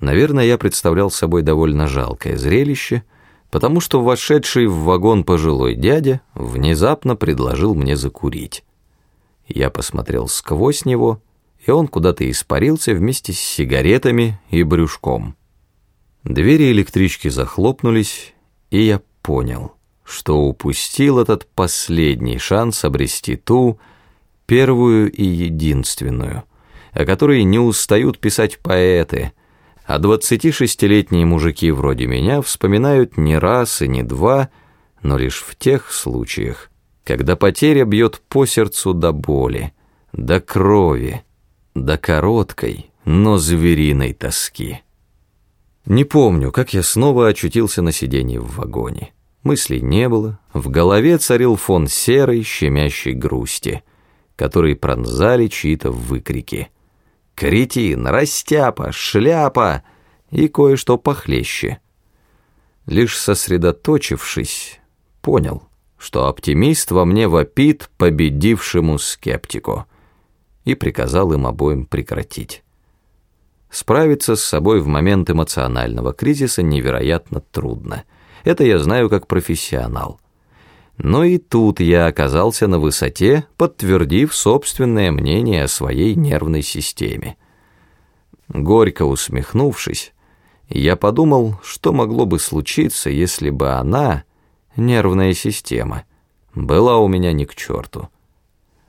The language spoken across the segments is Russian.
Наверное, я представлял собой довольно жалкое зрелище, потому что вошедший в вагон пожилой дядя внезапно предложил мне закурить. Я посмотрел сквозь него, и он куда-то испарился вместе с сигаретами и брюшком. Двери электрички захлопнулись, и я понял, что упустил этот последний шанс обрести ту, первую и единственную, о которой не устают писать поэты — а 26-летние мужики вроде меня вспоминают не раз и не два, но лишь в тех случаях, когда потеря бьет по сердцу до боли, до крови, до короткой, но звериной тоски. Не помню, как я снова очутился на сиденье в вагоне. Мыслей не было, в голове царил фон серой, щемящей грусти, который пронзали чьи-то выкрики — кретин, растяпа, шляпа и кое-что похлеще. Лишь сосредоточившись, понял, что оптимист во мне вопит победившему скептику и приказал им обоим прекратить. Справиться с собой в момент эмоционального кризиса невероятно трудно. Это я знаю как профессионал. Но и тут я оказался на высоте, подтвердив собственное мнение о своей нервной системе. Горько усмехнувшись, я подумал, что могло бы случиться, если бы она, нервная система, была у меня не к черту.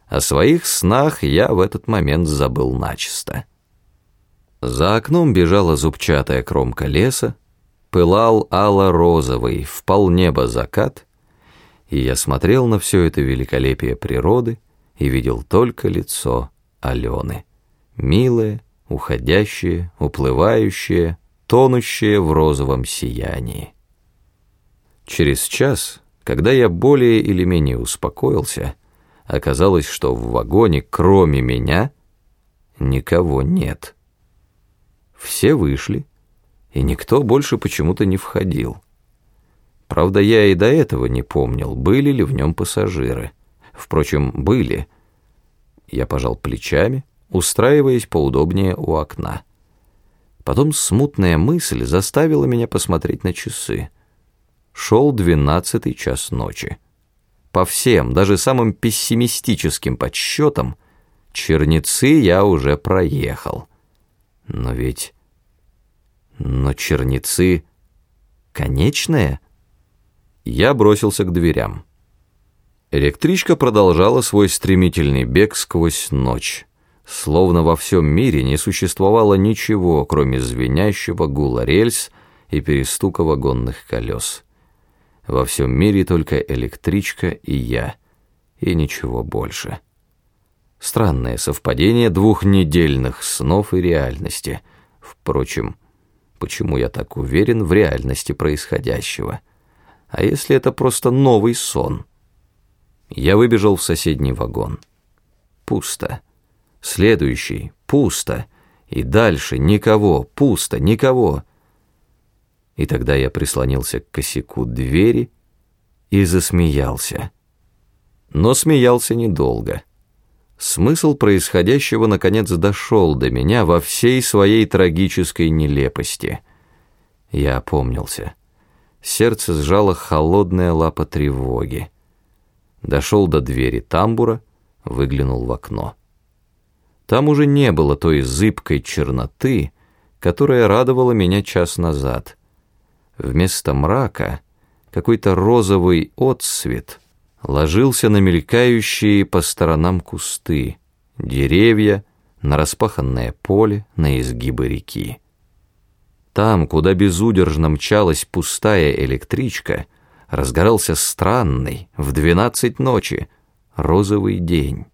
О своих снах я в этот момент забыл начисто. За окном бежала зубчатая кромка леса, пылал ало-розовый, в полнеба закат — и я смотрел на все это великолепие природы и видел только лицо Алены. Милое, уходящее, уплывающее, тонущее в розовом сиянии. Через час, когда я более или менее успокоился, оказалось, что в вагоне, кроме меня, никого нет. Все вышли, и никто больше почему-то не входил. Правда, я и до этого не помнил, были ли в нем пассажиры. Впрочем, были. Я пожал плечами, устраиваясь поудобнее у окна. Потом смутная мысль заставила меня посмотреть на часы. Шел двенадцатый час ночи. По всем, даже самым пессимистическим подсчетам, черницы я уже проехал. Но ведь... Но черницы... Конечная? Я бросился к дверям. Электричка продолжала свой стремительный бег сквозь ночь. Словно во всем мире не существовало ничего, кроме звенящего гула рельс и перестука вагонных колес. Во всем мире только электричка и я, и ничего больше. Странное совпадение двухнедельных снов и реальности. Впрочем, почему я так уверен в реальности происходящего? А если это просто новый сон? Я выбежал в соседний вагон. Пусто. Следующий. Пусто. И дальше никого. Пусто. Никого. И тогда я прислонился к косяку двери и засмеялся. Но смеялся недолго. Смысл происходящего наконец дошел до меня во всей своей трагической нелепости. Я опомнился. Сердце сжало холодная лапа тревоги. Дошел до двери тамбура, выглянул в окно. Там уже не было той зыбкой черноты, которая радовала меня час назад. Вместо мрака какой-то розовый отсвет ложился на мелькающие по сторонам кусты, деревья, на распаханное поле, на изгибы реки. Там, куда безудержно мчалась пустая электричка, разгорался странный в двенадцать ночи розовый день.